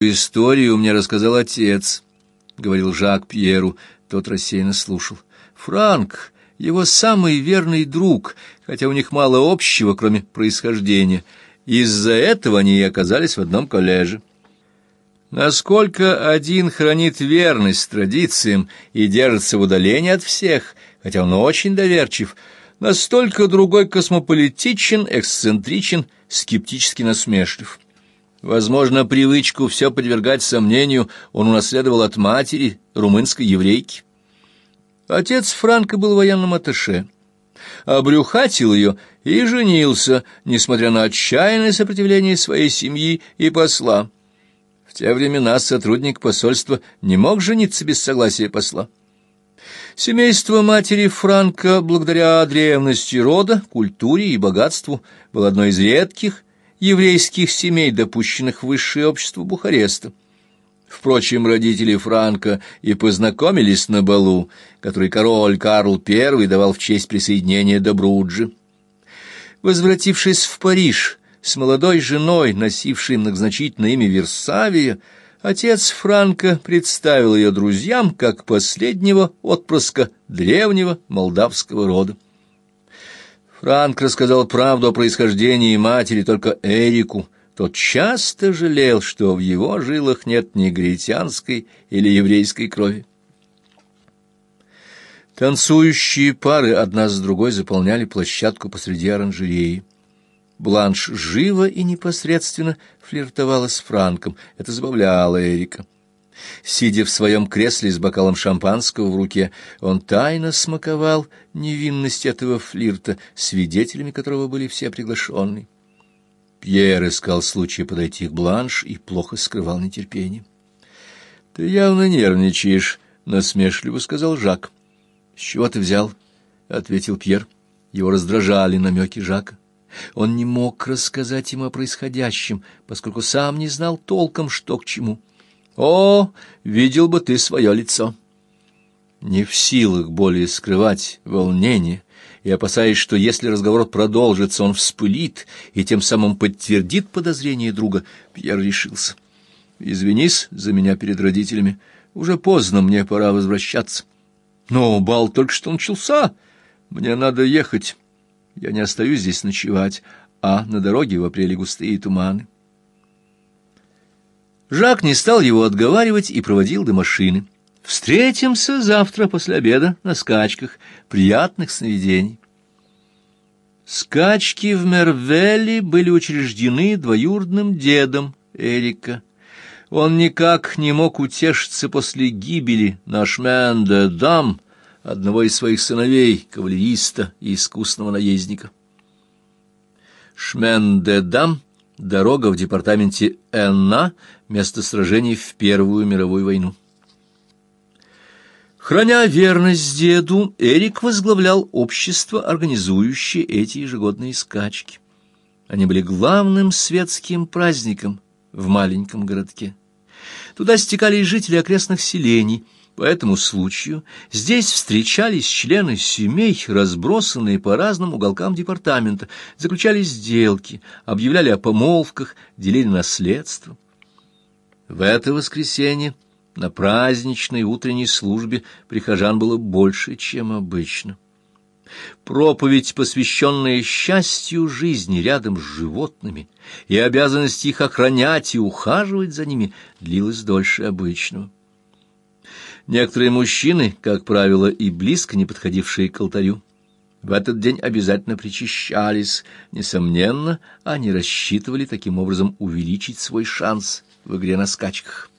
историю мне рассказал отец, — говорил Жак Пьеру. Тот рассеянно слушал. Франк, его самый верный друг, хотя у них мало общего, кроме происхождения. Из-за этого они и оказались в одном коллеже. Насколько один хранит верность традициям и держится в удалении от всех, хотя он очень доверчив, настолько другой космополитичен, эксцентричен, скептически насмешлив. Возможно, привычку все подвергать сомнению он унаследовал от матери, румынской еврейки. Отец Франка был военным атташе, обрюхатил ее и женился, несмотря на отчаянное сопротивление своей семьи и посла. В те времена сотрудник посольства не мог жениться без согласия посла. Семейство матери Франка, благодаря древности рода, культуре и богатству, было одной из редких еврейских семей, допущенных в высшее общество Бухареста. Впрочем, родители Франка и познакомились на балу, который король Карл I давал в честь присоединения до Бруджи. Возвратившись в Париж с молодой женой, носившей многозначительное имя Версавия, отец Франка представил ее друзьям как последнего отпрыска древнего молдавского рода. Франк рассказал правду о происхождении матери только Эрику. Тот часто жалел, что в его жилах нет ни негритянской или еврейской крови. Танцующие пары одна с другой заполняли площадку посреди оранжереи. Бланш живо и непосредственно флиртовала с Франком. Это забавляло Эрика. Сидя в своем кресле с бокалом шампанского в руке, он тайно смаковал невинность этого флирта, свидетелями которого были все приглашенные. Пьер искал случая подойти к Бланш и плохо скрывал нетерпение. — Ты явно нервничаешь, — насмешливо сказал Жак. — С чего ты взял? — ответил Пьер. Его раздражали намеки Жака. Он не мог рассказать ему о происходящем, поскольку сам не знал толком, что к чему. О, видел бы ты свое лицо! Не в силах более скрывать волнение, и опасаясь, что если разговор продолжится, он вспылит и тем самым подтвердит подозрение друга, Пьер решился. «Извинись за меня перед родителями. Уже поздно, мне пора возвращаться. Но бал только что начался. Мне надо ехать. Я не остаюсь здесь ночевать, а на дороге в апреле густые туманы». Жак не стал его отговаривать и проводил до машины. Встретимся завтра после обеда на скачках. Приятных сновидений. Скачки в Мервелле были учреждены двоюродным дедом Эрика. Он никак не мог утешиться после гибели Нашменда Дам, одного из своих сыновей, кавалериста и искусного наездника. Шмен-де-Дам Дорога в департаменте Энна, место сражений в Первую мировую войну. Храня верность деду, Эрик возглавлял общество, организующее эти ежегодные скачки. Они были главным светским праздником в маленьком городке. Туда стекались жители окрестных селений – по этому случаю здесь встречались члены семей, разбросанные по разным уголкам департамента, заключали сделки, объявляли о помолвках, делили наследство. В это воскресенье на праздничной утренней службе прихожан было больше, чем обычно. Проповедь, посвященная счастью жизни рядом с животными и обязанности их охранять и ухаживать за ними, длилась дольше обычного. Некоторые мужчины, как правило, и близко не подходившие к алтарю, в этот день обязательно причащались. Несомненно, они рассчитывали таким образом увеличить свой шанс в игре на скачках.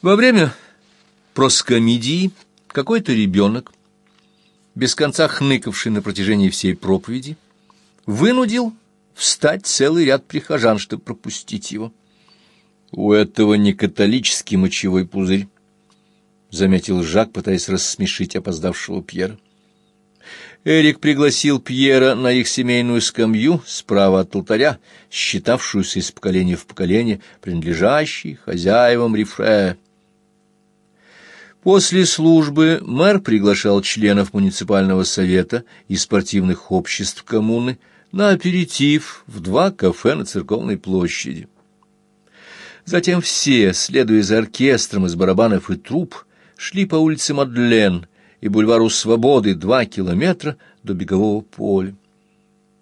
Во время проскомидии какой-то ребенок, без конца хныкавший на протяжении всей проповеди, вынудил встать целый ряд прихожан, чтобы пропустить его. У этого не католический мочевой пузырь, — заметил Жак, пытаясь рассмешить опоздавшего Пьера. Эрик пригласил Пьера на их семейную скамью справа от алтаря, считавшуюся из поколения в поколение, принадлежащей хозяевам Рифре. После службы мэр приглашал членов муниципального совета и спортивных обществ коммуны на аперитив в два кафе на церковной площади. Затем все, следуя за оркестром из барабанов и труб, шли по улице Мадлен и бульвару Свободы два километра до бегового поля.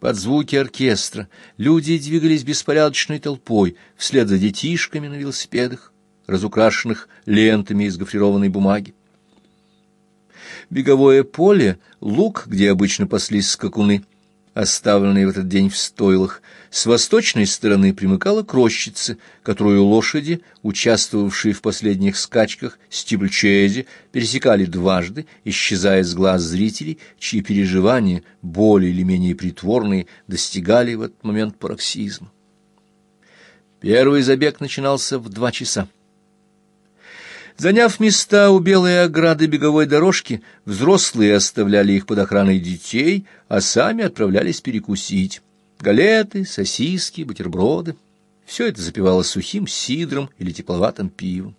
Под звуки оркестра люди двигались беспорядочной толпой вслед за детишками на велосипедах, разукрашенных лентами из гофрированной бумаги. Беговое поле — луг, где обычно паслись скакуны — оставленной в этот день в стойлах, с восточной стороны примыкала к которую лошади, участвовавшие в последних скачках стибльчези, пересекали дважды, исчезая с глаз зрителей, чьи переживания, более или менее притворные, достигали в этот момент пароксизма. Первый забег начинался в два часа. Заняв места у белой ограды беговой дорожки, взрослые оставляли их под охраной детей, а сами отправлялись перекусить. Галеты, сосиски, бутерброды — все это запивалось сухим сидром или тепловатым пивом.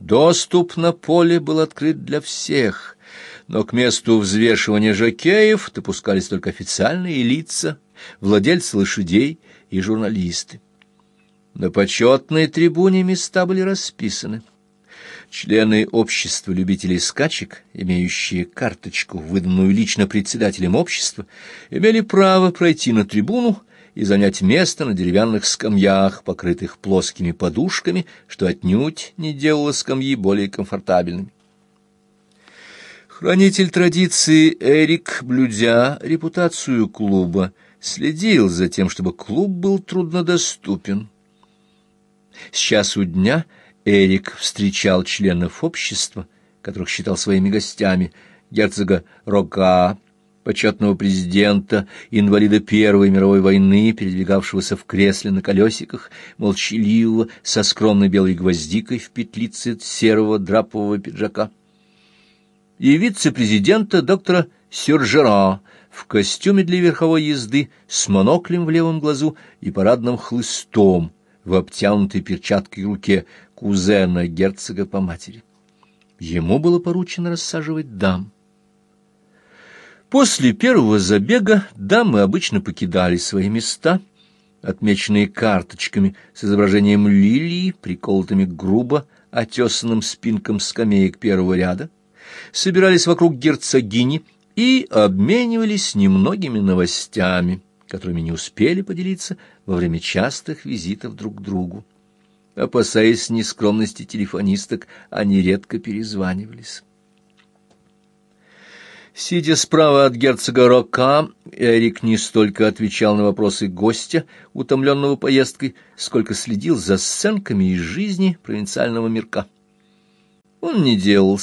Доступ на поле был открыт для всех, но к месту взвешивания жокеев допускались только официальные лица, владельцы лошадей и журналисты. На почетной трибуне места были расписаны. Члены общества любителей скачек, имеющие карточку, выданную лично председателем общества, имели право пройти на трибуну и занять место на деревянных скамьях, покрытых плоскими подушками, что отнюдь не делало скамьи более комфортабельными. Хранитель традиции Эрик, блюдя репутацию клуба, следил за тем, чтобы клуб был труднодоступен. С часу дня — Эрик встречал членов общества, которых считал своими гостями, герцога Рока, почетного президента, инвалида Первой мировой войны, передвигавшегося в кресле на колесиках, молчаливого, со скромной белой гвоздикой в петлице серого драпового пиджака, и вице-президента доктора Сюржера в костюме для верховой езды с моноклем в левом глазу и парадным хлыстом в обтянутой перчаткой руке, кузена герцога по матери. Ему было поручено рассаживать дам. После первого забега дамы обычно покидали свои места, отмеченные карточками с изображением лилии, приколотыми грубо отесанным спинкам скамеек первого ряда, собирались вокруг герцогини и обменивались немногими новостями, которыми не успели поделиться во время частых визитов друг к другу. Опасаясь нескромности телефонисток, они редко перезванивались. Сидя справа от герцога Рока, Эрик не столько отвечал на вопросы гостя, утомленного поездкой, сколько следил за сценками из жизни провинциального мирка. Он не делал